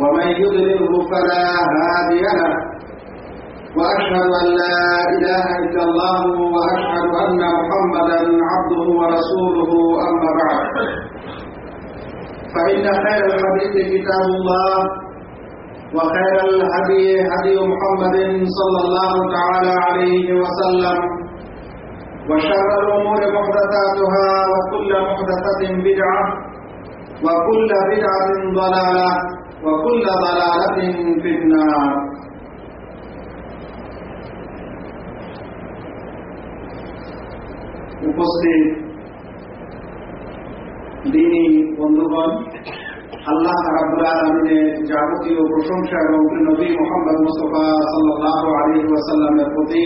ومن يضلله فلا هادي له. وأشهد أن لا إله إلا الله وأشهد أن محمدا عبده ورسوله أما بعد. فإن خير الحديث كتاب الله وخير الهدي هدي محمد صلى الله تعالى عليه وسلم. وشر الأمور محدثاتها وكل محدثة بدعة وكل بدعة ضلالة. وكل ضلاله في النار উপস্থিত দিনী বন্ধুগণ আল্লাহ রাবুল আলমিনের যাবতীয় প্রশংসা এবং নবী মোহাম্মদ মুস্তফা সাল্লাহ আলী ওয়াসাল্লামের প্রতি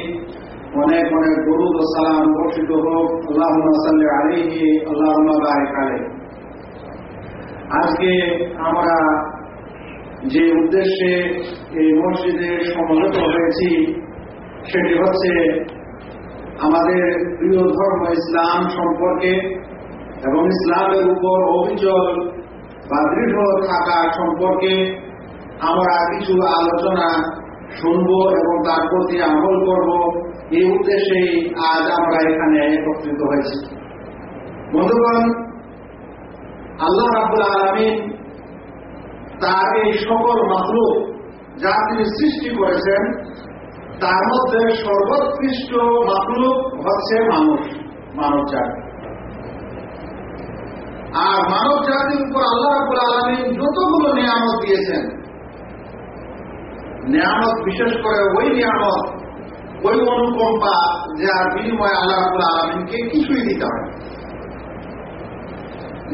অনেক অনেক গরুদ ও সালাম বর্ষিত হোক আল্লাহ সাল্লি আলিহি আল্লাহ কালে আজকে আমরা যে উদ্দেশ্যে এই মসজিদে সমবেত হয়েছি, সেটি হচ্ছে আমাদের প্রিয় ধর্ম ইসলাম সম্পর্কে এবং ইসলামের উপর অবিচল বা দৃঢ় থাকা সম্পর্কে আমরা কিছু আলোচনা শুনব এবং তার প্রতি আমল করব। এই উদ্দেশ্যেই আজ আমরা এখানে একত্রিত হয়েছি। বন্ধুগণ, আল্লাহ রাবুল আলমিন তার এই সকল মাতৃ যা তিনি সৃষ্টি করেছেন, তার মধ্যে সর্বোৎকৃষ্ট মাতলুক হচ্ছে মানুষ মানব জাতি আর মানব জাতির উপর আল্লাহ রাবুল আলমিন যতগুলো নিয়ামত দিয়েছেন, নিয়ামত বিশেষ করে ওই নিয়ামত, ওই অনুকম্পা যার বিনিময়ে আল্লাহ রাবুল আলমিনকে কিছুই দিতে হয়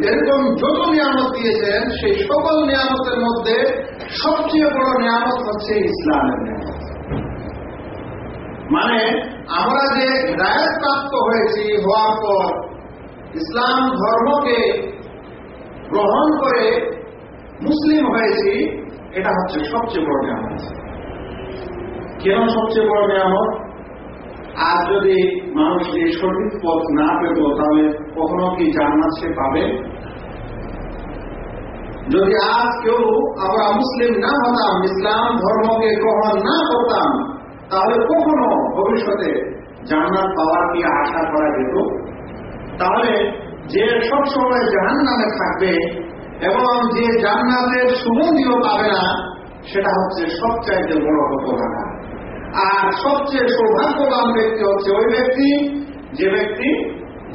এরকম যত নিয়ামত দিয়েছেন, সেই সকল নিয়ামতের মধ্যে সবচেয়ে বড় নিয়ামত হচ্ছে ইসলামের নিয়ামত। মানে আমরা যে হৃদায়ত প্রাপ্ত হয়েছি হওয়ার পর, ইসলাম ধর্মকে গ্রহণ করে মুসলিম হয়েছি, এটা হচ্ছে সবচেয়ে বড় নিয়ামত। কেন সবচেয়ে বড় নিয়ামত? আর যদি মানুষ এই সঠিক পথ না পেত, তাহলে কখনো কি জান্নাত সে পাবে? যদি আজ কেউ আমরা মুসলিম না হতাম, ইসলাম ধর্মকে গ্রহণ না করতাম, তাহলে কখনো ভবিষ্যতে জান্নাত পাওয়ার কি আশা করা যেত? তাহলে যে সবসময় জাহান নামে থাকবে এবং যে জান্নাতের সুগন্ধিও পাবে না, সেটা হচ্ছে সবচাইতে বড় হতভাগা আর সবচেয়ে সৌভাগ্যবান ব্যক্তি হচ্ছে ওই ব্যক্তি, যে ব্যক্তি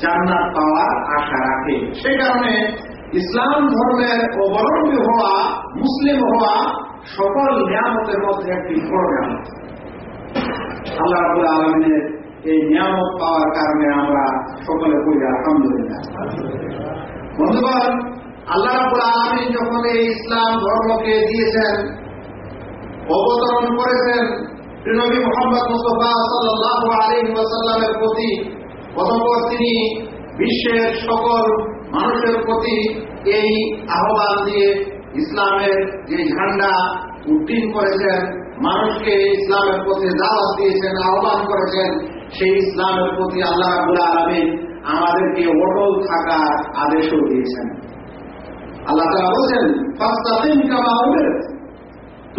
জান্নাত পাওয়ার আশা রাখে। সেই কারণে ইসলাম ধর্মের অবলম্বী হওয়া, মুসলিম হওয়া সকল নিয়ামতের মধ্যে একটি বড় নিয়ামত। আল্লাহ রাবুল আলমিনের এই নিয়ামত পাওয়ার কারণে আমরা সকলে বলি, আলহামদুলিল্লাহ। বন্ধুগণ, আল্লাহ রাবুল আলমিন যখন এই ইসলাম ধর্মকে দিয়েছেন, অবতরণ করেছেন নবী মোহাম্মদ মুস্তফা সাল্লাহ আলী ওয়াসাল্লামের প্রতি অতপর তিনি বিশ্বের সকল মানুষের প্রতি এই আহ্বান দিয়ে ইসলামের যে ঝান্ডা উড্ডীন করেছেন, মানুষকে ইসলামের পথে দাওয়াত দিয়েছেন, আহ্বান করেছেন, সেই ইসলামের প্রতি আল্লাহ রাবুল আলমিন আমাদেরকে অটল থাকার আদেশও দিয়েছেন। আল্লাহ তারা বলছেন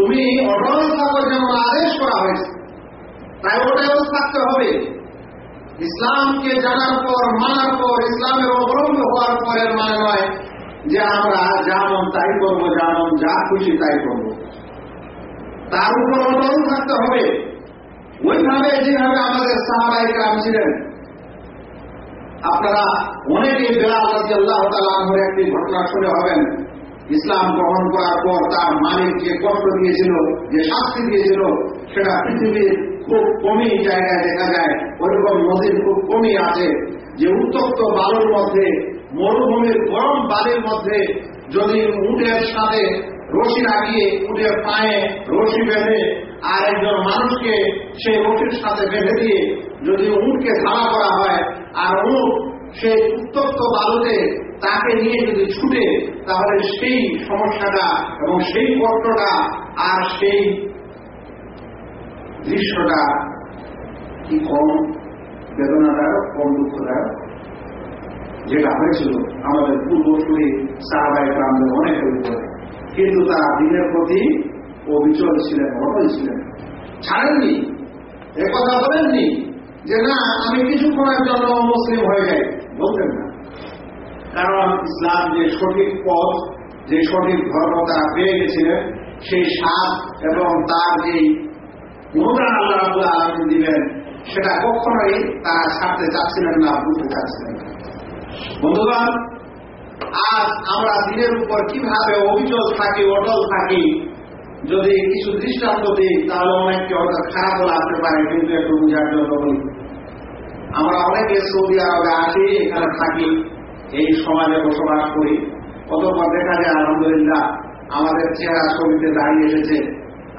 তুমি আদেশ করা হয়েছে। তাই ওটাও থাকতে হবে। ইসলামকে জানার পর, মানার পর, ইসলামের অবলম্বী হওয়ার পরের মানে নয় যে আমরা যেমন তাই করব যেমন যা খুশি তাই করব। তার উপর অটল থাকতে হবে। ওইভাবে যেভাবে আমাদের সাহাবাই কাম ছিলেন। আপনারা অনেকে রাজি আল্লাহ তালাহর একটি ঘটনা শুনে হবেন ইসলাম গ্রহণ করার পর তার মালিক যে কষ্ট দিয়েছিল, যে শাস্তি দিয়েছিল, সেটা পৃথিবীর খুব কমই জায়গায় দেখা যায়। ওইরকম নদীর খুব কমই আছে যে উত্তপ্ত বালুর মধ্যে, মরুভূমির গরম বালির মধ্যে যদি উটের সাথে রশি লাগিয়ে উটের পায়ে রশি বেঁধে আর একজন মানুষকে সেই রশির সাথে বেঁধে দিয়ে যদি উঁটকে ধারা করা হয়, আর উঁট সেই উত্তপ্ত বালুতে তাকে নিয়ে যদি ছুটে, তাহলে সেই সমস্যাটা এবং সেই কষ্টটা আর সেই দৃশ্যটা কি কম বেদনাদায়ক, কম দুঃখদায়ক? যেটা হয়েছিল আমাদের পূর্বসূরি সাহাবাই গ্রামের অনেকের উপরে কিন্তু তারা দিনের প্রতি অবিচল ছিলেন, অটল ছিলেন। ছাড়েননি। একথা বলেননি। যে না, আমি কিছুক্ষণের জন্য মুসলিম হয়ে যাই। বলতেন না। কারণ ইসলাম যে সঠিক পথ, যে সঠিক ধর্ম তারা পেয়ে গেছিলেন, সেই স্বাদ এবং তার যে অনুদান আল্লাহ আব্দুল আলম দিলেন সেটা কখনোই তারা ছাড়তে চাচ্ছিলেন না বুঝতে চাচ্ছিলেন বন্ধুগণ, আজ আমরা দিনের উপর কীভাবে অভিযোগ থাকি, অটল থাকি, যদি কিছু দৃষ্টান্ত দিই, তাহলে অনেককে হয়তো খারাপ লাগতে পারে, কিন্তু একটু বুঝার জন্য বলি। আমরা অনেকে সৌদি আরবে আসি, এখানে থাকি, এই সমাজে বসবাস করি। অতপর দেখা যায়, আলহামদুলিল্লাহ, আমাদের চেহারা ছবিতে দাঁড়িয়ে এসেছে।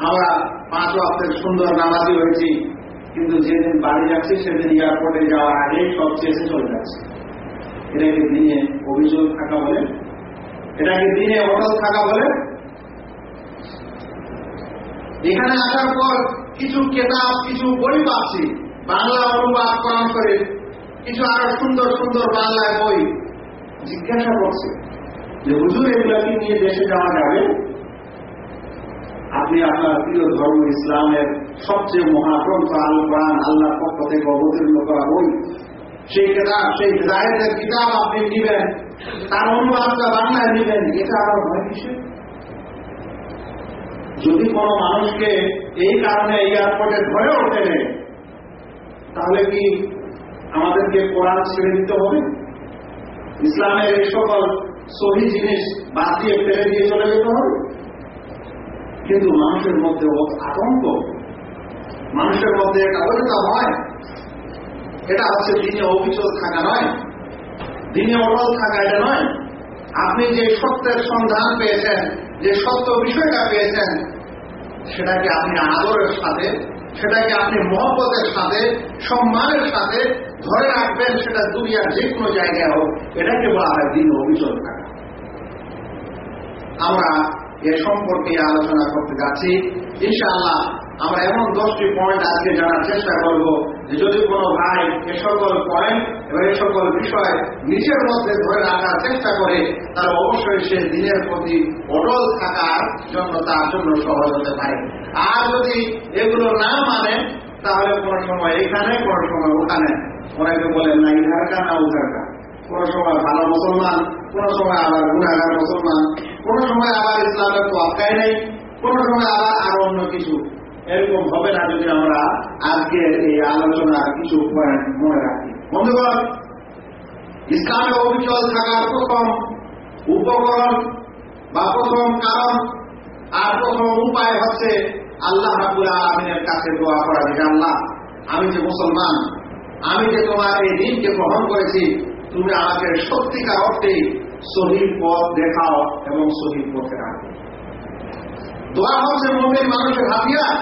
আমরা পাঁচ ওয়াক্তের সুন্দর নামাজি হয়েছি, কিন্তু যেদিন বাড়ি যাচ্ছি, সেদিন এয়ারপোর্টে যাওয়ার আগেই সব চেয়েছে চলে যাচ্ছে। এটাকে দিনে অভিযোগ থাকা বলে? এটাকে দিনে অটল থাকা বলে? এখানে আসার পর কিছু কেতাব, কিছু বই পাচ্ছি। বাংলা অনুবাদ করান করে কিছু আরও সুন্দর সুন্দর বাংলায় বই জিজ্ঞাসা করছে যে, হুজুর এগুলাকে নিয়ে দেশে যাওয়া যাবে? আপনি আপনার প্রিয় ধর্ম, ইসলামের সবচেয়ে মহাগ্রন্থ, আল কোরআন আল্লাহ পক্ষ থেকে অবতীর্ণ করা বই। সেই কেতাব, সেই হৃদায়তের কিতাব আপনি নিবেন, তার অনুবাদটা বাংলায় নিবেন, এটা আমার ভয় কিসের? যদি কোন মানুষকে এই কারণে এয়ারপোর্টে ধরে ওঠে তাহলে কি আমাদেরকে কোরআন ছেড়ে দিতে হবে? ইসলামের এই সকল সহি জিনিস বাদ দিয়ে ফেলে দিয়ে চলে যেতে হবে? কিন্তু মানুষের মধ্যে আতঙ্ক। মানুষের মধ্যে একটা অভিজ্ঞতা হয়। এটা হচ্ছে দিনে অভিযোগ থাকা নয়। দিনে অটল থাকা এটা নয়। আপনি যে সত্যের সন্ধান পেয়েছেন, যে সত্য বিষয়টা পেয়েছেন, সেটাকে আপনি আদরের সাথে সেটাকে আপনি মহব্বতের সাথে, সম্মানের সাথে ধরে রাখবেন, সেটা দুনিয়ার যে কোনো জায়গায় হোক, এটাকে বলা হয় দিন অভিযোগ থাকা আমরা এ সম্পর্কে আলোচনা করতে যাচ্ছি। ইনশাআল্লাহ আমরা এমন দশটি পয়েন্ট আজকে জানার চেষ্টা করব যে যদি কোনো ভাই এ সকল পয়েন্ট এবং এ সকল বিষয় নিজের মধ্যে ধরে রাখার চেষ্টা করে, তাহলে অবশ্যই সে দিনের প্রতি অটল থাকার জন্য তার জন্য সহজ হতে পারে। আর যদি এগুলো না মানে তাহলে কোন সময় এখানে, কোন সময় ওখানে। অনেকে বলেন না ইধারকা না উধারকা কোন সময় ভালো মুসলমান, কোন সময় আবার গুণাগার মুসলমান, কোন সময় আবার ইসলামের তো আটকায় নেই, কোন সময় আবার আরও অন্য কিছু। এরকম হবে না যদি আমরা আজকে এই আলোচনার কিছু মনে রাখি। বন্ধুগণ, ইসলামে অবিচল থাকার প্রথম উপকরণ বা প্রথম কারণ আর প্রথম উপায় হচ্ছে আল্লাহ রাবুল আলমিনের কাছে দোয়া করা যে আল্লাহ, আমি যে মুসলমান, আমি যে তোমার এই দিনকে গ্রহণ করেছি, তুমি আমাকে সত্যিকার অর্থে শহীদ পথ দেখাও এবং শহীদ পথে রাখো। দোয়া হচ্ছে মমিন মানুষের হাতিয়ার।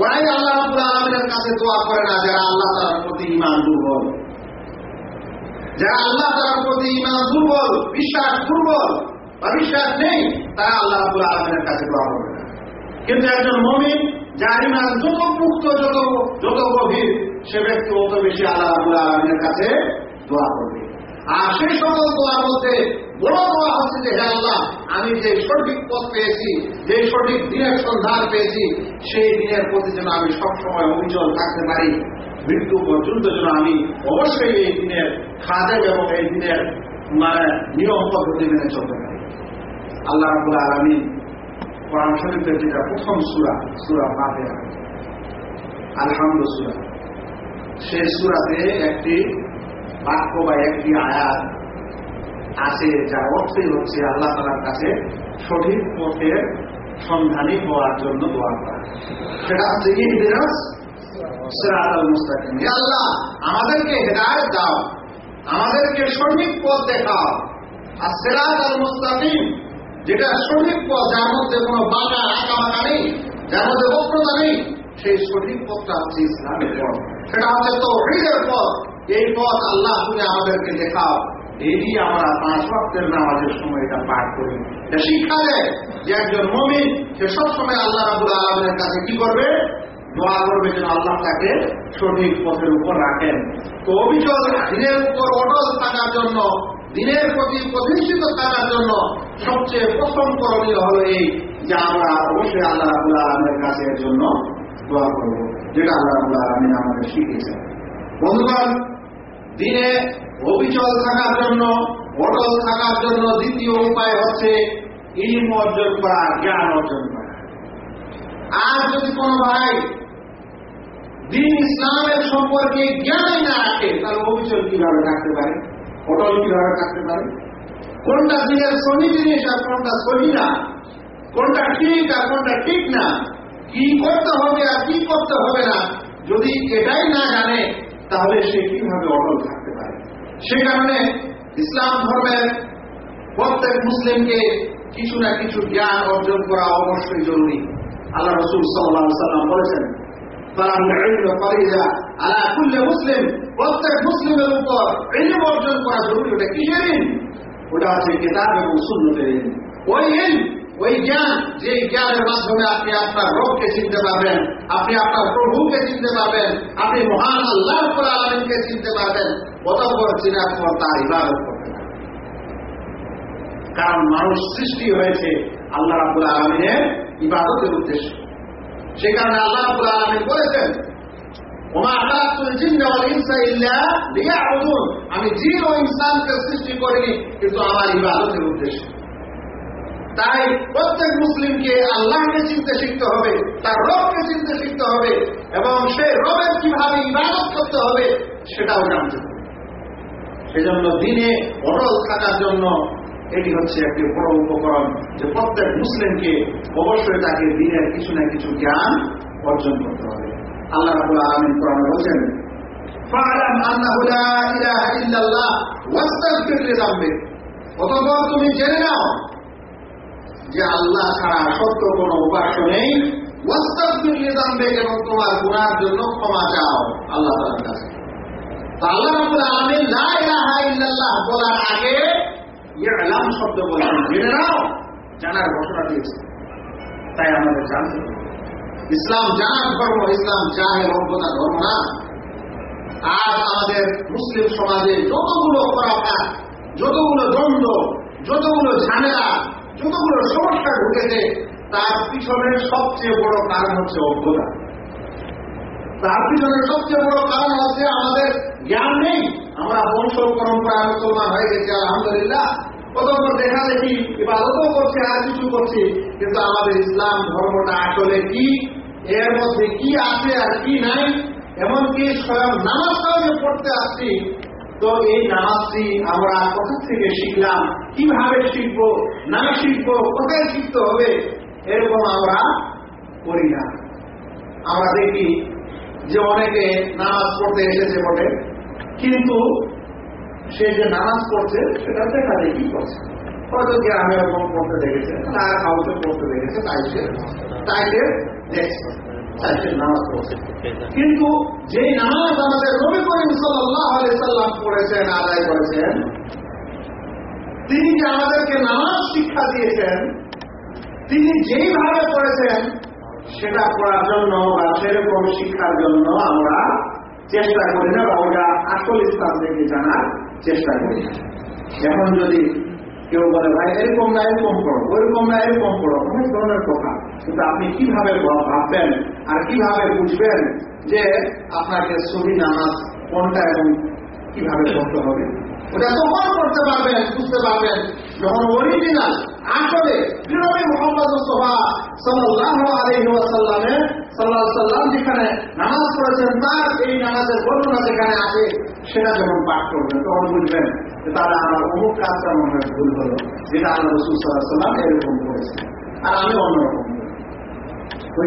ওরাই আল্লাহ রাবুল আলমিনের কাছে দোয়া করে না, যারা আল্লাহ তার প্রতি ইমান দুর্বল। যারা আল্লাহ তার প্রতি ইমান দুর্বল, বিশ্বাস দুর্বল বা বিশ্বাস নেই, তারা আল্লাহ রাবুল আলমিনের কাছে দোয়া করবে। কিন্তু একজন মমিন যার যত মুক্ত যত যত গভীর, সে ব্যক্তি অত বেশি আল্লাহ কাছে দোয়া করবে। আর সেই সকল দোয়ার মধ্যে বড় দোয়া হচ্ছে যে, হে আল্লাহ, আমি যে সঠিক পথ পেয়েছি, যে সঠিক দিনের সন্ধান পেয়েছি, সেই দিনের প্রতি যেন আমি সবসময় অবিচল থাকতে পারি। মৃত্যু পর্যন্ত যেন আমি অবশ্যই এই দিনের খাদে এবং এই দিনের মানে নিয়ম পদ্ধতি মেনে চলতে পারি। আল্লাহ আলমী কোরআন শরীফের যেটা প্রথম সুরা সুরা সুরাতে একটি বাক্য বা একটি আয়াত আছে যার অর্থই হচ্ছে আল্লাহ তালার কাছে সঠিক পথের সন্ধানী হওয়ার জন্য দোয়া করা। সেটা হচ্ছে আল্লাহ, আমাদেরকে হেদায়েত দাও। আমাদেরকে সঠিক পথ দেখাও। আর আল মুস্তাকিম যেটা সঠিক পথ, যার মধ্যে কোনো বাঁকা আঁকা বাঁকা নেই, যার মধ্যে বক্রতা নেই, সেই সঠিক পথটা হচ্ছে ইসলামের পথ। সেটা হচ্ছে তো হৃদের পথ। এই পথ আল্লাহ তুমি আমাদেরকে দেখাও। এই আমরা পাঁচ ভক্তের নামাজের সময় এটা পাঠ করি। শিক্ষা দেয় যে একজন মমিন, সে সবসময় আল্লাহ রাবুল আলমের কাছে কি করবে? দোয়া করবে যেন আল্লাহ তাকে সঠিক পথের উপর রাখেন। তো অবিচল দিনের উপর অটল থাকার জন্য দিনের প্রতি প্রতিষ্ঠিত থাকার জন্য সবচেয়ে প্রথম করণীয় হলো এই যে আমরা অবশ্যই আল্লাহ রাবুল আলমের কাছে এর জন্য দোয়া করব, যেটা আল্লাহ রাবুল আলমিন আমাদের শিখিয়েছেন। বন্ধুগণ, দিনে অবিচল থাকার জন্য, অটল থাকার জন্য দ্বিতীয় উপায় হচ্ছে ইলম অর্জন করা, জ্ঞান অর্জন করা। আর যদি কোনো ভাই দিন ইসলামের সম্পর্কে জ্ঞানই না রাখে, তাহলে অবিচল কীভাবে থাকতে পারে? অটল কীভাবে থাকতে পারে? কোনটা দিনের সহি জিনিস আর কোনটা সহি না? কোনটা ঠিক আর কোনটা ঠিক না? কি করতে হবে আর কি করতে হবে না? যদি এটাই না জানে, তাহলে সে কীভাবে অটল থাকতে পারে? সে কারণে ইসলাম ধর্মের প্রত্যেক মুসলিমকে কিছু না কিছু জ্ঞান অর্জন করা অবশ্যই জরুরি। আল্লাহ রসুল সাল্লাহ সাল্লাম বলেছেন যে জ্ঞানের মাধ্যমে আপনি আপনার রোগকে চিনতে পারবেন, আপনি আপনার প্রভুকে চিনতে পারবেন, আপনি মহান আল্লাহ আলমিনকে চিনতে পারবেন, অতঃপর চিনার পর তার ইবাদত করতে কারণ মানুষ সৃষ্টি হয়েছে আল্লাহ রাবুল আলমিনের ইবাদতের উদ্দেশ্যে। সে কারণে আল্লাহ বলেছেন আমি জিন ও ইনসানকে সৃষ্টি করিনি, কিন্তু আমার ইবাদতের উদ্দেশ্যে। তাই প্রত্যেক মুসলিমকে আল্লাহকে চিনতে শিখতে হবে, তার রবকে চিনতে শিখতে হবে, এবং সে রবের কীভাবে ইবাদত করতে হবে সেটাও জানতে হবে। সেজন্য দিনে অটল থাকার জন্য এটি হচ্ছে একটি বড় উপকরণ যে প্রত্যেক মুসলিমকে অবশ্যই তাকে দিনের কিছু না কিছু জ্ঞান অর্জন করতে হবে। আল্লাহ রাবুল আলমিন কোরআন বলছেন তুমি জেনে নাও যে আল্লাহ ছাড়া সত্য কোন উপাস্য নেই। এবং তোমার গুণার জন্য ক্ষমা চাও আল্লাহ আল্লাহ রাবুল আলমিন বলার আগে শব্দ বলছেন জেনে নাও জানার ঘোষণা দিয়েছে। তাই আমাদের জানতে ইসলাম জানার ধর্ম, ইসলাম জাহের অজ্ঞতা ধর্ম না। আজ আমাদের মুসলিম সমাজে যতগুলো খরাফাত যতগুলো দ্বন্দ্ব, যতগুলো ঝামেলা, যতগুলো সমস্যা ঢুকেছে তার পিছনের সবচেয়ে বড় কারণ হচ্ছে অজ্ঞতা। তার পিছনের সবচেয়ে বড় কারণ হচ্ছে আমাদের জ্ঞান নেই। আমরা বংশ পরম্পরা মুসলমান হয়ে গেছি, আলহামদুলিল্লাহ। অতপর দেখা দেখি, ইবাদতও করছে, আর কিছু করছি। কিন্তু আমাদের ইসলাম ধর্মটা আসলে কি? এর মধ্যে কি আছে আর কি নাই? এমনকি স্বয়ং নামাজটাও যে পড়তে আসছি। তো এই নামাজটি আমরা কোথা থেকে শিখলাম? কীভাবে শিখব? না শিখব? কোথায় শিখতে হবে? এরকম আমরা করি না। আমরা দেখি যে অনেকে নামাজ পড়তে এসেছে বটে, কিন্তু সে যে নামাজ পড়ছে, সেটা দেখা দেখি করছে? হয়তো গ্রামে এরকম পড়তে দেখেছে তার হাউসে পড়তে দেখেছে, তাই সে তাই তাই সে নামাজ পড়ছে। কিন্তু যে নামাজ আমাদের নবী করিম সাল্লাহ সাল্লাম পড়েছেন, আদায় করেছেন, তিনি যে আমাদেরকে নামাজ শিক্ষা দিয়েছেন, তিনি যেইভাবে পড়েছেন সেটা পড়ার জন্য বা সেরকম শিক্ষার জন্য আমরা চেষ্টা করি না বা ওটা আসল স্থান থেকে জানার চেষ্টা করি এখন যদি কেউ বলে, ভাই, এরকম না, এরকম করো, ওইরকম না, এরকম করো, অনেক ধরনের কথা। কিন্তু আপনি কীভাবে ভাববেন আর কীভাবে বুঝবেন যে আপনাকে সহি নামাজ, কোনটা এবং কীভাবে করতে হবে? ওটা তখন করতে পারবেন, বুঝতে পারবেন। যখন অরিজিনাল, আসলে বিরবী মোহাম্মদ সাল্লাহ সাল্লাহ সাল্লাম যেখানে নামাজ পড়েছেন, তার এই নামাজের বর্ণনা যেখানে আছে, সেটা যখন পাঠ করবেন, তখন বুঝবেন যে তারা আমার অমুক কাজটা মনে হয় ভুল হলো, যেটা রসুল সাল্লাহ সাল্লাম এরকম করেছে আর আমি অন্যরকম।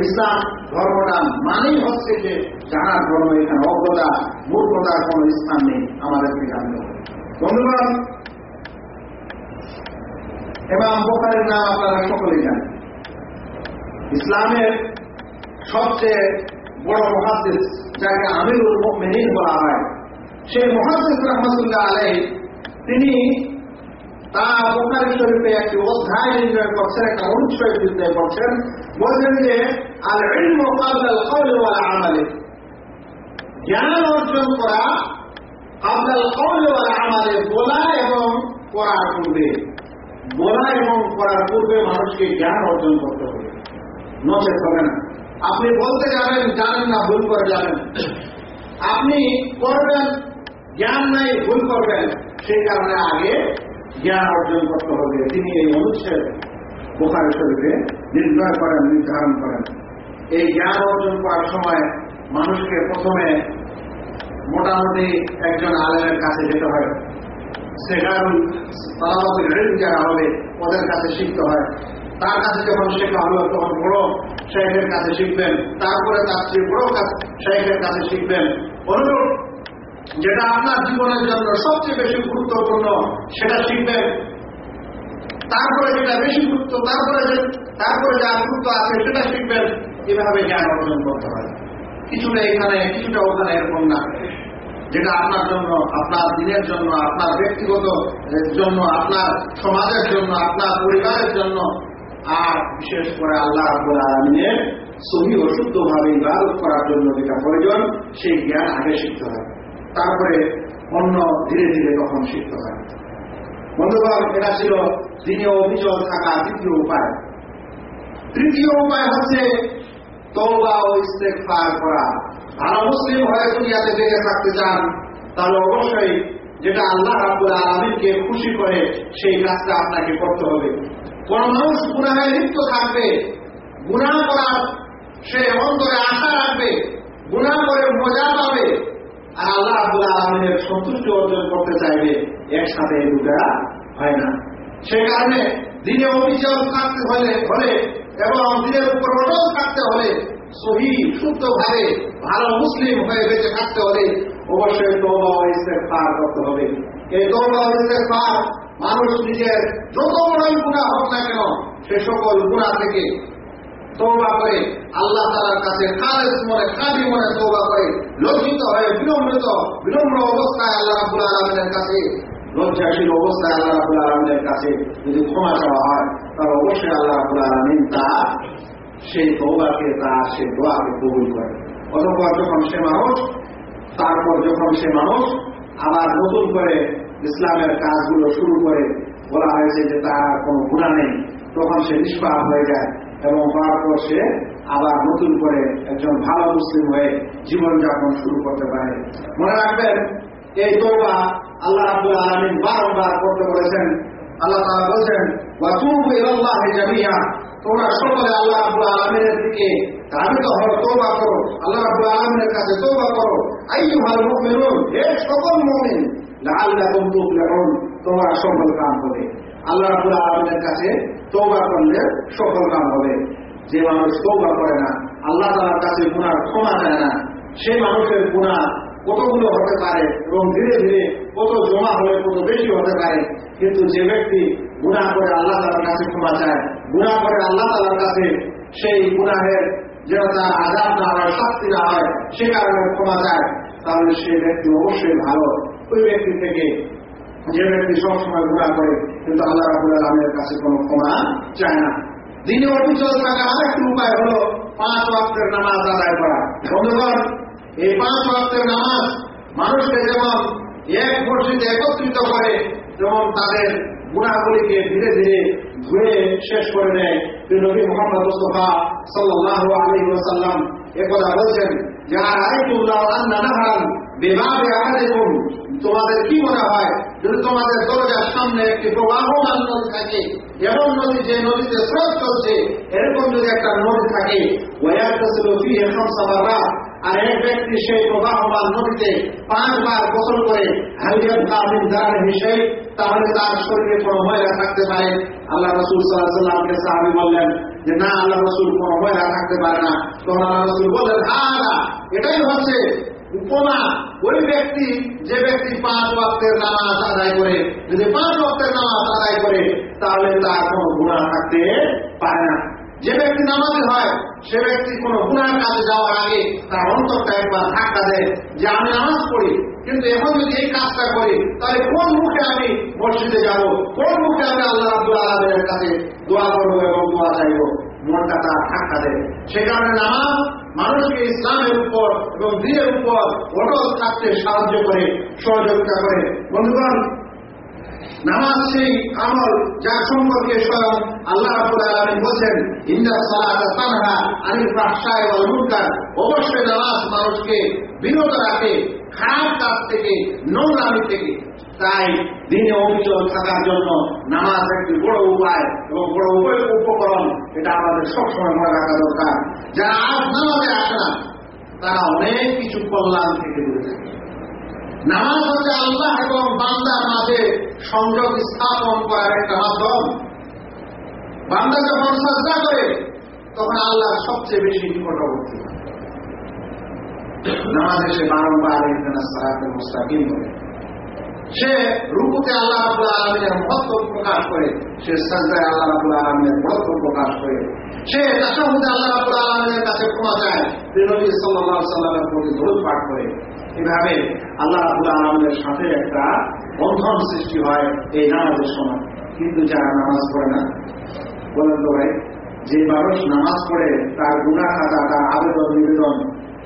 ইসলাম ধর্মটা মানেই হচ্ছে যে জানার ধর্ম এখানে অজ্ঞতা, মূর্খতার কোন স্থান নেই হবে বন্ধুগণ এবং বোখারের নাম আপনারা সকলেই জানেন। ইসলামের সবচেয়ে বড় মহাদিস যাকে আমিরুল মেনিন বলা হয়, সেই মহাদিস রহমতুল্লাহ আলাই তিনি তার বোকারি শরীফে একটি অধ্যায় নির্ণয় করছেন, একটা অনুচ্ছেদ নির্ণয় করছেন। বলছেন যে আল ইলম ওয়াল আমালে জ্ঞান অর্জন করা কওল ওয়াল আমালে বলা এবং করার পূর্বে বলা এবং করার পূর্বে মানুষকে জ্ঞান অর্জন করতে হবে। নচেত হবে না। আপনি বলতে যাবেন, জানেন না, ভুল করে যাবেন। আপনি করবেন, জ্ঞান নাই, ভুল করবেন, সেই কারণে আগে জ্ঞান অর্জন করতে হবে। তিনি এই অনুচ্ছেদ বোখারি শরীফে নির্ণয় করেন, নির্ধারণ করেন। এই জ্ঞান অর্জন করার সময় মানুষকে প্রথমে মোটামুটি একজন আলেমের কাছে যেতে হয়। সেখানে তালাবাদের রেল যারা হবে, ওদের কাছে শিখতে হয়। তার কাছে যখন শেখা হলো, তখন বড় শেখের কাছে শিখবেন। তারপরে তার চেয়ে বড় শেখের কাছে শিখবেন। অনুরূপ যেটা আপনার জীবনের জন্য সবচেয়ে বেশি গুরুত্বপূর্ণ, সেটা শিখবেন। তারপরে যেটা বেশি গুরুত্ব, তারপরে তারপরে যা গুরুত্ব আছে, সেটা শিখবেন। এভাবে জ্ঞান অর্জন করতে হয়। কিছুটা এখানে, কিছুটা ওখানে এরকম না। যেটা আপনার জন্য, আপনার দিনের জন্য, আপনার ব্যক্তিগত জন্য, আপনার সমাজের জন্য, আপনার পরিবারের জন্য, আর বিশেষ করে আল্লাহ আব্বুল আলমিনের সহি অশুদ্ধ ভাবে ইবাদত করার জন্য যেটা প্রয়োজন, সেই জ্ঞান আগে শিখতে হয়। তারপরে অন্য ধীরে ধীরে তখন শিখতে হয়। বন্ধুগণ, এটা ছিল দিনে অভিযোগ থাকা তৃতীয় উপায়। তৃতীয় উপায় হচ্ছে তৌবা ও ইস্তেকফার করা। মুসলিম হয়ে দুনিয়াতে বেঁচে থাকতে চান, তাহলে অবশ্যই যেটা আল্লাহ রাবুল আলমীকে খুশি করে, সেই কাজটা আপনাকে করতে হবে। কোন মানুষ গুণাহে লিপ্ত থাকবে গুণা করার সে অন্তরে আশা রাখবে গুণা করে মজা পাবে, আর আল্লাহ আব্দুল আলমের সন্তুষ্টি অর্জন করতে চাইবে, একসাথে দুটা হয় না। সে কারণে দিনে অভিযোগ থাকতে হলে হলে এবং দিনের উপর অটল থাকতে হলে সহি শুদ্ধ ভাবে ভালো মুসলিম হয়ে বেঁচে থাকতে হলে অবশ্যই তৌবা পার করতে হবে। এই তৌবা পার মানুষ নিজের যত বড়ই গুণা হোক না কেন, সে সকল গুণা থেকে তৌবা করে, আল্লাহ তালার কাছে খালেজ মনে খাদি মনে তৌবা করে, লজ্জিত হয়ে বিলম্বিত বিলম্ব অবস্থায় আল্লাহ রাবুল আলমের কাছে, লজ্জাশীল অবস্থায় আল্লাহ রাবুল আলমের কাছে যদি ক্ষমা চাওয়া হয়, তাহলে অবশ্যই আল্লাহ রাবুল আলমিন তা সেই তৌবাকে তা সে দোয়াকে কবুল করে। অতঃপর যখন সে মানুষ, তারপর যখন সে মানুষ, আবার নতুন করে ইসলামের কাজগুলো শুরু করে, বলা হয়েছে যে তার কোনো গুণা নেই। তখন সে নিষ্পাপ হয়ে যায় এবং হওয়ার পর সে আবার নতুন করে একজন ভালো মুসলিম হয়ে জীবনযাপন শুরু করতে পারে। মনে রাখবেন, এই তৌবা আল্লাহ আব্দুল আলমিন বারংবার করতে বলেছেন। আল্লাহ তারা বলছেন জামিয়া তোমরা সকলে আল্লাহ আব্দুল আলমিনের দিকে ধাবিত হও তৌবা করো। আল্লাহ আব্দুল আলমিনের কাছে তৌবা করো। আইয়ু ভালো মুমিনুন, হে সকল মুমিন, লাআল্লাকুম তুফলিহুন, তোমরা সফল কাম হবে আল্লাহ রাব্বুল আলামিনের কাছে তওবা করলে সফল কাম হবে। যে মানুষ তওবা করে না, আল্লাহ তাআলার কাছে গুনার ক্ষমা চায় না। সেই মানুষের গুনাহ কতগুলো হতে পারে এবং ধীরে ধীরে কত জমা হলে কত বেশি হতে পারে, কিন্তু যে ব্যক্তি গুণা করে আল্লাহ তালার কাছে ক্ষমা চায় গুণা করে আল্লাহ তালার কাছে সেই গুণাহের যেন তার আজাদ না হয়, শাস্তি না হয়, সে কারণে ক্ষমা চায়, তাহলে সেই ব্যক্তি অবশ্যই ভালো। ওই ব্যক্তি থেকে যে ব্যক্তি সবসময় গুণা করে, কিন্তু আল্লাহ রাবুল আলমের কাছে কোনো ক্ষমা চায় না। দিনে অভিযোগ থাকা আরেকটি উপায় হলো পাঁচ ওয়াক্তের নামাজ আদায় করা। বন্ধুগণ এই পাঁচ ওয়াক্তের নামাজ মানুষকে যেমন এক মসজিদে একত্রিত করে যেমন তাদের গুণাগুলিকে ধীরে ধীরে ধুয়ে শেষ করে দেয় নবী মোহাম্মদ মুস্তফা সাল্লাহ আলী ওসাল্লাম একথা বলছেন যারা আইতুল্লাহ আন্না নাহারান বেভাবে আহাদেকুম তোমাদের কি মনে হয়? যদি তোমাদের দরজার সামনে একটি প্রবাহমান নদী থাকে, এমন নদী যে নদীতে স্রোত চলছে, এরকম যদি একটা নদী থাকে আর এক ব্যক্তি সেই প্রবাহমান নদীতে পাঁচবার গোসল করে হিসেবে তাহলে তার শরীরে কোনো ময়লা থাকতে পারে। আল্লাহ রসুল সাল্লাহামকে সাহাবি বললেন যে, না, আল্লাহ রসুল, কোনো ময়লা থাকতে পারে না। তখন আল্লাহ রসুল বললেন হা এটাই হচ্ছে উপমা। ওই ব্যক্তি, যে ব্যক্তি পাঁচ ওয়াক্তের নামাজ আদায় করে, যদি পাঁচ ওয়াক্তের নামাজ আদায় করে, তাহলে তার কোনো গুণা থাকতে পারে না। যে ব্যক্তি নামাজি হয়, সে ব্যক্তি কোন গুণার কাজে যাওয়ার আগে তার অন্তরটা একবার ধাক্কা দেয় যে আমি নামাজ পড়ি, কিন্তু এখন যদি এই কাজটা করি, তাহলে কোন মুখে আমি মসজিদে যাব? কোন মুখে আমি আল্লাহ আব্দুল আলমের কাছে দোয়া করব এবং দোয়া চাইব? মনটা তার ধাক্কা দেয়। সে কারণে নামাজ মানুষকে ইসলামের উপর এবং দিনের উপর অটল থাকতে সাহায্য করে, সহযোগিতা করে। বন্ধুগণ নামাজ সেই আমল যার সম্পর্কে স্বয়ং আল্লাহ বলেন ইন্না সালাতা আনিল ফাহশাই অবশ্যই নামাজ মানুষকে বিরত রাখে, খারাপ কাজ থেকে, নোংরামি থেকে। তাই দিনে অবিচল থাকার জন্য নামাজ একটি বড় উপায় এবং বড় উপায় উপকরণ। এটা আমাদের সবসময় মনে রাখা দরকার। যারা আজ নামাজে আসে না, তারা অনেক কিছু কল্যাণ থেকে দূরে থাকে। নামাজ হচ্ছে আল্লাহ এবং বান্দার মাঝে সংযোগ স্থাপন করার একটা মাধ্যম। বান্দা যখন শ্রদ্ধা করে, তখন আল্লাহ সবচেয়ে বেশি নিকটবর্তী। নামাজে সে বারংবার সারাতে মুস্তাকিম করে। সে রূপতে আল্লাহ রাবুল আলমিনের মহত্ব প্রকাশ করে, সে শ্রদ্ধায় আল্লাহ রাবুল আলমিনের মহত্ব প্রকাশ করে। সে তাসাহুদে আল্লাহ রাবুল আলমিনের কাছে ক্ষমা চায়। সাল্লাহ সাল্লামের প্রতি দরুদ পাঠ করে। এভাবে আল্লাহ রাবুল আলমের সাথে একটা বন্ধন সৃষ্টি হয়, এই নামাজের সময়। কিন্তু যারা নামাজ পড়ে না, বলেন তো ভাই, যে মানুষ নামাজ পড়ে, তার গুণা খাতা তার আবেদন, নিবেদন,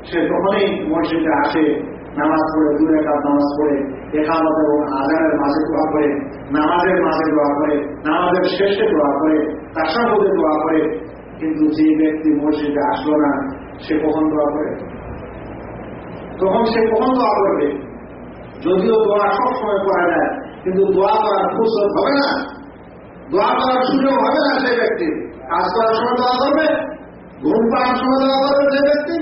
সে তখনই মসজিদে আসে, নামাজ পড়ে দূরে কাজ নামাজ পড়ে, একামত এবং আজানের মাঝে দোয়া করে, নামাজের মাঝে দোয়া করে, নামাজের শেষে দোয়া করে তার দোয়া করে, কিন্তু যে ব্যক্তি মসজিদে আসলো না, সে কখন দোয়া করে? তখন সে কখন দোয়া করবে? যদিও দোয়া সবসময় করা যায়, কিন্তু দোয়া করার ফুরসত হবে না। দোয়া করার সুযোগ হবে না সেই ব্যক্তি। কাজ করার সময় দোয়া করবে, ঘুম পাওয়ার সময় দোয়া করবে সেই ব্যক্তি।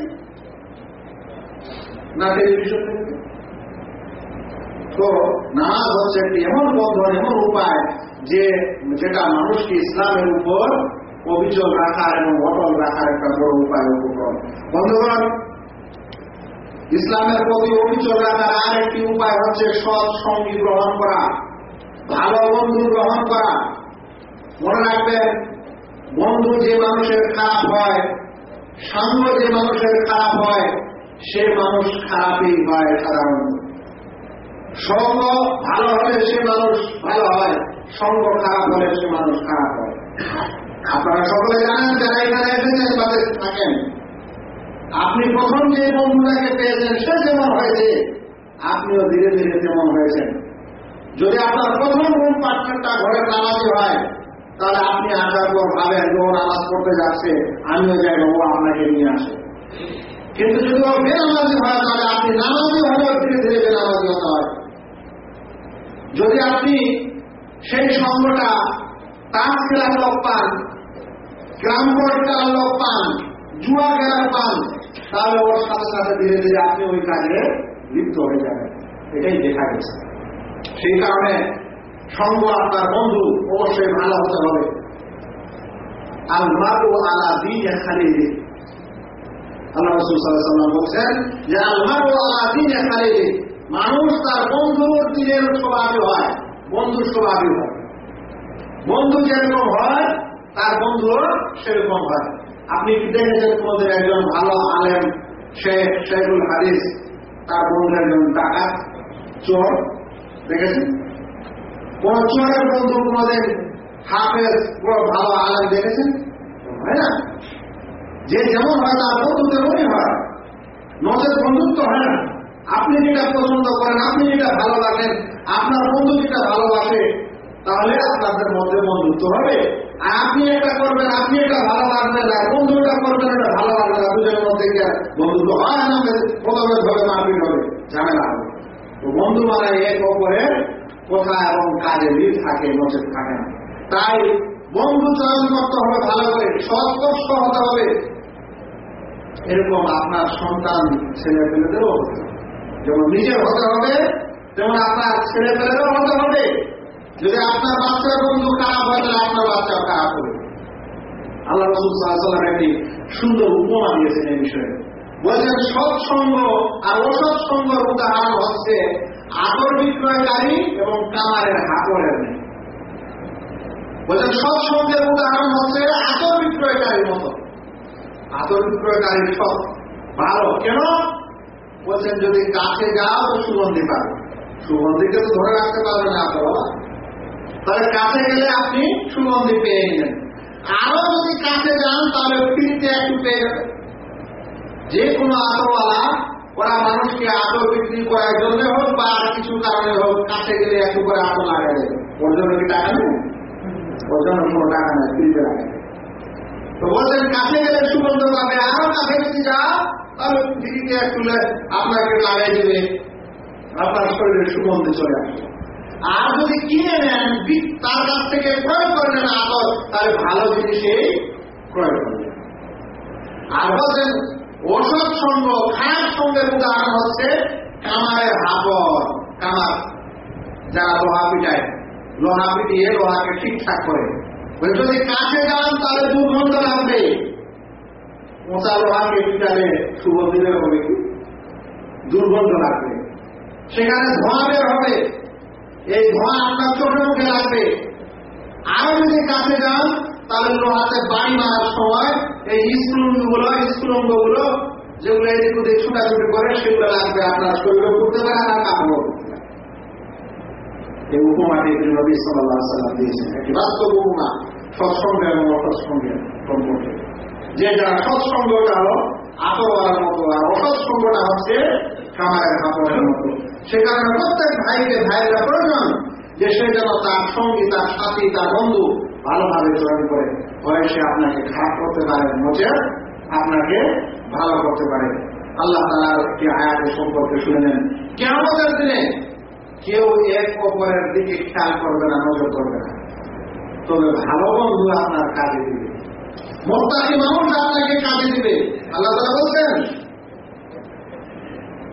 না টেলিভিশন তো নামাজ হচ্ছে একটি এমন বন্ধন, এমন উপায় যে যেটা মানুষকে ইসলামের উপর অভিযোগ রাখার এবং অটল রাখার একটা বড় উপায় উপকরণ বন্ধুগণ ইসলামের প্রতি অভিযোগ রাখার আর একটি উপায় হচ্ছে সৎ সঙ্গী গ্রহণ করা, ভালো বন্ধু গ্রহণ করা। মনে রাখবেন, বন্ধু যে মানুষের খারাপ হয়, সঙ্গ যে মানুষের খারাপ হয়, সে মানুষ খারাপই হয় সাধারণত। সঙ্গ ভালো হলে সে মানুষ ভালো হয়, সঙ্গ খারাপ হলে সে মানুষ খারাপ হয়। আপনারা সকলে জানেন যারা এখানে এসেছেন, তাদের থাকেন। আপনি প্রথম যে বন্ধুটাকে পেয়েছেন সে যেমন হয়েছে আপনিও ধীরে ধীরে যেমন হয়েছেন। যদি আপনার প্রথম রুম পার্টনারটা ঘরে নামাজি হয়, তাহলে আপনি আসার পর ভাবেন যে ও নামাজ পড়তে যাচ্ছে, আমিও যাই ও আপনাকে নিয়ে আসে। কিন্তু যদি ও বেনামাজি হয়, তাহলে আপনি নামাজি হলেও ধীরে ধীরে বেনামাজি হতে হয়। যদি আপনি সেই সঙ্গটা তার খেলার লোক পান, গ্রাম খেলার লোক পান, জুয়া খেলার পান, তাহলে ওর সাথে সাথে ধীরে ধীরে আপনি ওই কাজে লিপ্ত হয়ে যাবেন এটাই দেখা গেছে। সেই কারণে সঙ্গ আপনার বন্ধু অবশ্যই ভালো হতে হবে। আর মারু আলা দিন খালি আল্লাহ রসুল বলছেন যে আল্লাহ আলা দিন খালি মানুষ তার বন্ধুর দিনের স্বভাবে হয়, বন্ধুর স্বভাবে হয়। বন্ধু যেরকম হয়, তার বন্ধু সেরকম হয়। আপনি দেখেছেন কোনদিন একজন ভালো আলেম শেখ শেখুল হাদিস? তার বন্ধু একজন ডাকাত, চোর, দেখেছেন? কোন চোরের বন্ধু কোনদিন হাফেজ বড় ভালো আলেম দেখেছেন? হয় না? যে যেমন হয় তার বন্ধু তেমনই হয়। নজর বন্ধুত্ব হয় না। আপনি যেটা পছন্দ করেন, আপনি যেটা ভালোবাসেন আপনার বন্ধু যেটা ভালোবাসে তাহলে আপনাদের মধ্যে বন্ধুত্ব হবে। আপনি এটা করবেন, আপনি এটা ভালোবাসবেন আর বন্ধু এটা করবেন, এটা ভালোবাসবেন না, দুজনের মধ্যে বন্ধুত্ব হয় না প্রথমে ধরে মারপিট হবে, ঝামেলা হবে। তো বন্ধু মানে এক অপরের কথা এবং কাজে মিল থাকে, নচেত থাকে না। তাই বন্ধু চয়ন করতে হবে ভালো করে সস্পর্শ হতে হবে। এরকম আপনার সন্তান ছেলে পেলেদেরও হতে হবে। যেমন নিজের হতে হবে যেমন আপনার ছেলে পেলেদেরও হতে হবে। যদি আপনার বাচ্চার বন্ধু খারাপ হয়, তাহলে আপনার বাচ্চাও খারাপ হবে। আল্লাহ রসুল একটি সুন্দর উপমা দিয়েছেন এই বিষয়ে। বলছেন সৎসঙ্গ আর অসৎসঙ্গের উদাহরণ হচ্ছে আদর বিক্রয়কারী এবং কামারের হাতরের নেই বলছেন সৎসঙ্গের উদাহরণ হচ্ছে আতর বিক্রয়কারীর মতো। আতর বিক্রয়কারীর সৎ? ভালো। কেন? বলছেন, যদি কাছে যাও তো সুগন্ধি পাবে। সুগন্ধিকে তো ধরে রাখতে পারবে না আতর তাহলে কাছে গেলে আপনি সুগন্ধি পেয়ে নেবেন। আরও যদি কাছে যান, তাহলে ফ্রিতে একটু পেয়ে যাবেন। যে কোনো আতরওয়ালা ওরা মানুষকে আতর বিক্রি করার জন্য হোক বা আর কিছু কারণে হোক, কাছে গেলে একটু করে আতর লাগাই দেবে। ওর জন্য কি টাকা নেই? ওর জন্য কোনো টাকা নেই, ফ্রিতে লাগাই তো বলছেন কাছে গেলে সুগন্ধ পাবে। আরও কাছে যদি যাও তাহলে ফ্রিতে একটু আপনাকে লাগাই দেবে। আপনার শরীরে সুগন্ধি চলে আসবে। আর যদি কিনে নেন তার কাছ থেকে ক্রয় করে নেন আতর তাহলে ভালো জিনিসেই ক্রয় করবেন আর বলছেন ওষুধ সঙ্গ খারাপ সঙ্গের উদাহরণ হচ্ছে কামারের হাবর কামার যারা লোহা পিটায়। লোহা পিটিয়ে লোহাকে ঠিকঠাক করে। যদি কাছে যান, তাহলে দুর্গন্ধ লাগবে। মোচা লোহাকে পিটালে সুগন্ধিদের হবে কি? দুর্গন্ধ লাগবে। সেখানে ধোঁয়া বের হবে। এই ধোঁয়া আপনার চোখে মুখে লাগবে। আরও যদি কাছে যান, তাহলে লোহাতে বাড়ি মারার সময় এই স্কুলঙ্গগুলো স্কুলঙ্গগুলো যেগুলো এদিক ওদিক ছুটাছুটি করে, সেগুলো লাগবে আপনার শরীরে করতে পারে আর কাপড় এই উপমাটি নবী সাল্লাহ সাল্লাম দিয়েছেন। একটি বাস্তব উপমা, সৎসঙ্গ এবং অসৎসঙ্গের সম্পর্কে। যে যারা সৎসঙ্গটা হলো আতরওয়ালার মতো আর অসৎসঙ্গটা হচ্ছে কামারের কাপড়ের মতো। সে কারণে প্রত্যেক ভাইকে ভাইয়েরা প্রয়োজন যে সে যেন তার সঙ্গী, তার সাথী, তার বন্ধু ভালোভাবে চয়ন করে। পরে সে আপনাকে খারাপ করতে পারে, নচে আপনাকে ভালো করতে পারে। আল্লাহ তালার একটি আয়াতের সম্পর্কে শুনে নেন। কেমন দিনে কেউ এক অপরের দিকে খেয়াল করবে না, নজর করবে না। তবে ভালো বন্ধু আপনার কাজে দিবে। মোত্তাকি মানুষ আপনাকে কাজে দিবে। আল্লাহ তালা বলছেন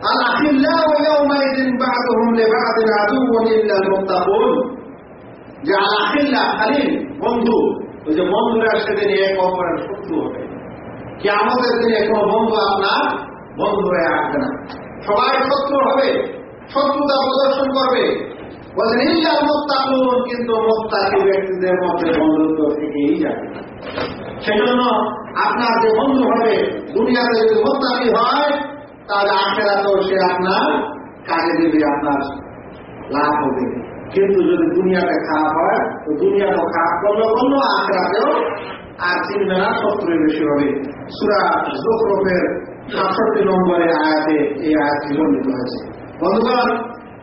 الأخلاء يومئذ بعضهم لبعض عدو إلا المتقون যে আখিল্লা খালিল বন্ধু ওই যে বন্ধুরা সেদিন এক অপরের শত্রু হবে কি আমাদের দিনে কোনো বন্ধু আপনার বন্ধু হয়ে আসবে না সবাই শত্রু হবে শত্রুতা প্রদর্শন করবে বলছেন ইল্লা মোত্তাকুন কিন্তু মোত্তাকি ব্যক্তিদের মধ্যে বন্ধুত্ব থেকেই যাবে সেজন্য আপনার যে বন্ধু হবে দুনিয়াতে যদি মোত্তাকি হয় তাহলে আখেরাতেও সে আপনার কাজে দেবে, আপনার লাভ হবে। কিন্তু যদি দুনিয়াতে খারাপ হয়, তো দুনিয়াতে খারাপ করল করল আখেরাতেও আর চিনবে না শত্রুই বেশি হবে। সুরা জোকরফের সাতষট্টি নম্বরের আয়াতে এই আয়াতটি বর্ণিত হয়েছে। বন্ধুগণ,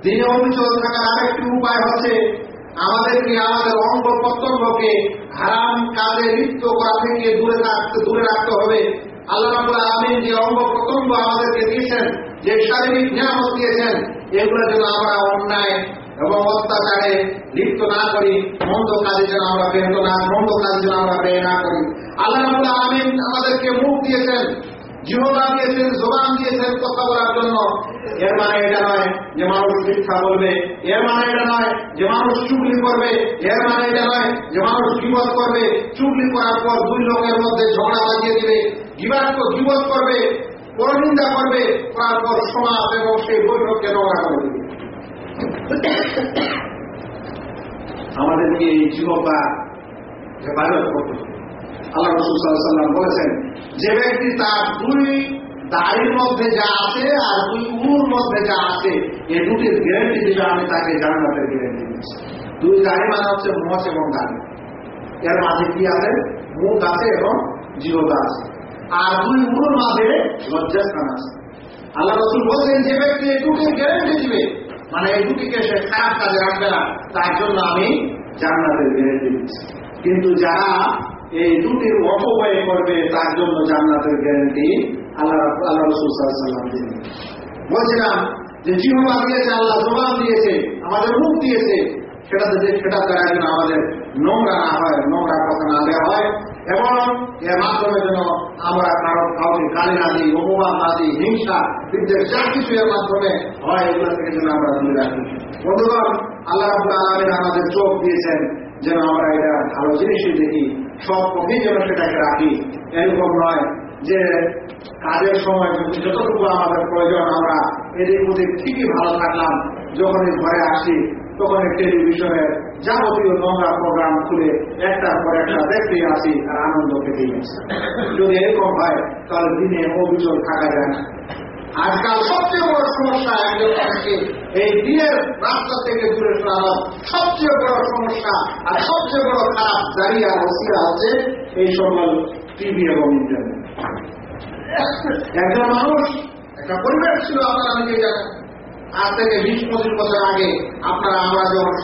দিনে অবিচল থাকার আরেকটি উপায় হচ্ছে আমাদেরকে আমাদের অঙ্গ প্রত্যঙ্গকে হারাম কাজে লিপ্ত করা থেকে দূরে রাখতে দূরে রাখতে হবে। আল্লাহ রাবুল আলমিন যে অঙ্গ প্রত্যঙ্গ আমাদেরকে দিয়েছেন, যে শারীরিক নিয়ামত দিয়েছেন এগুলো যেন আমরা অন্যায় এবং অত্যাচারে লিপ্ত না করি, মন্দ কাজে যেন আমরা বেরত না, মন্দ কাজে যেন আমরা ব্যয় না করি। আল্লাহ রাবুল আলমিন আমাদেরকে মুখ দিয়েছেন জিহবা দিয়েছেন জোগান দিয়েছেন কথা বলার জন্য। এর মানে এটা নয় যে মানুষ মিথ্যা বলবে, এর মানে এটা নয় যে মানুষ চুগলি করবে, এর মানে এটা নয় যে মানুষ বিপদ করবে। চুগলি করার পর দুই লোকের মধ্যে ঝগড়া বাজিয়ে দিবে গিবাদ গিবত করবে, পরনিন্দা করবে, করার পর সমাজ এবং সেই বৈঠককে নোংরা করে দিবে। আমাদেরকে এই জীবকা হেফাজত করতে আল্লাহ রসুল সাল্লাম বলেছেন, যে ব্যক্তি তার দুই দাড়ির মধ্যে যা আছে আর দুই উর মধ্যে যা আছে, এই দুটির গ্যারেন্টি দিলে আমি তাকে জান্নাতের গ্যারেন্টি দিচ্ছি। দুই দাড়ি মানে হচ্ছে মচ এবং দাড়ি। এর মাঝে কি আছে? মুখ আছে এবং জীবতা আছে। আর দুই উর মাঝে লজ্জা লজ্জাস্থান আছে। আল্লাহ রসুল বলছেন, যে ব্যক্তি এই দুটির গ্যারেন্টি দিবে মানে এই দুটিকে সে খারাপ কাজে রাখবে না, তার জন্য আমি জান্নাতের গ্যারেন্টি দিচ্ছি। কিন্তু যারা এই দুটির অপব্যয় করবে, তার জন্য জান্নাতের গ্যারেন্টি আল্লাহ আল্লাহ রসুল সাল্লাম বলছিলাম যে জিহবা দিয়েছে, আল্লাহ জবান দিয়েছে, আমাদের মুখ দিয়েছে। সেটাতে যে সেটা দ্বারা যেন আমাদের নোংরা না হয়, নোংরা কথা না দেওয়া হয়। এবং এর মাধ্যমে যেন আমরা কারও, কাউকে গালি না দিই অপমান না দিই হিংসা, বিদ্বেষ, যা কিছু এর মাধ্যমে হয়, এগুলো থেকে যেন আমরা দূরে রাখি। বন্ধুগণ, আল্লাহ আলমিন আমাদের চোখ দিয়েছেন, যেন আমরা এটা ভালো জিনিসই দেখি। সব পক্ষেই যেন সেটাকে রাখি। এরকম নয় যে কাজের সময় যতটুকু আমাদের প্রয়োজন, আমরা এদিক ওদিক ঠিকই ভালো থাকলাম, যখনই ঘরে আসি তখন টেলিভিশনের যাবতীয় নোংরা প্রোগ্রাম খুলে একটার পর একটা দেখতে আসি, আর আনন্দ পেতে আসি। যদি এরকম হয়, তাহলে দিনে অভিযোগ থাকা যায় না। আজকাল সবচেয়ে বড় সমস্যা একজন মানুষকে এই দিনের রাস্তা থেকে দূরে সরানো সবচেয়ে বড় সমস্যা আর সবচেয়ে বড় খারাপ জারিয়া ওসিরা হচ্ছে এই সকল টিভি এবং ইন্টারনেট। একজন মানুষ, একটা পরিবেশ ছিল, আপনারা অনেকে জানেন। আজ থেকে বিশ পঁচিশ বছর আগে আপনারা আমরা যখন